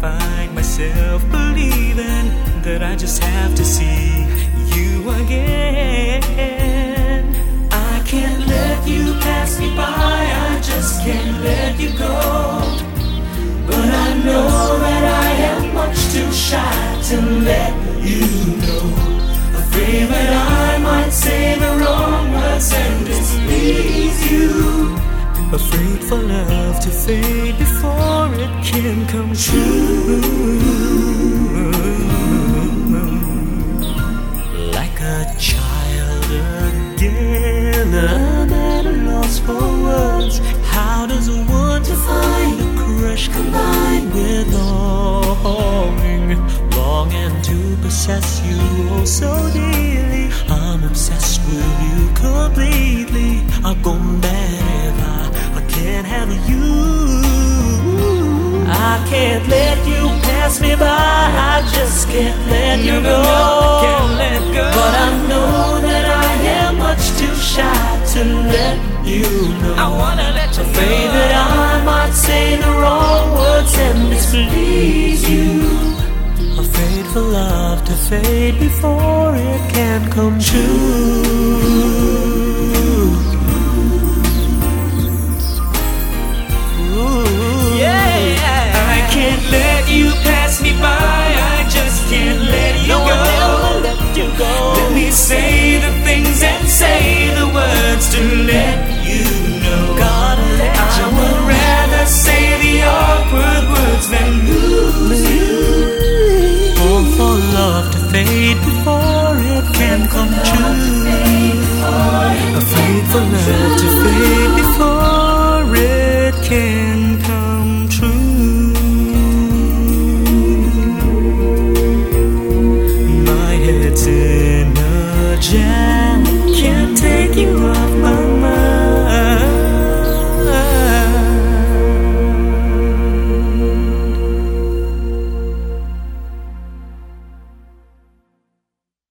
find myself believing that I just have to see you again. I can't let you pass me by, I just can't let you go. But I know that I am much too shy to let you know. Afraid that I might say the wrong words and displease you. Afraid for love to fade before it can come true. Like a child again, I'm at a loss for words. How does one define a crush combined with longing? Longing to possess you oh so dearly. I'm obsessed with you completely. I'm gonna I I can't let you pass me by. I just can't let you go. But I know that I am much too shy to let you know. I wanna let you Afraid know. that I might say the wrong words and displease you. Afraid for love to fade before it can come true. Fade before it can come true.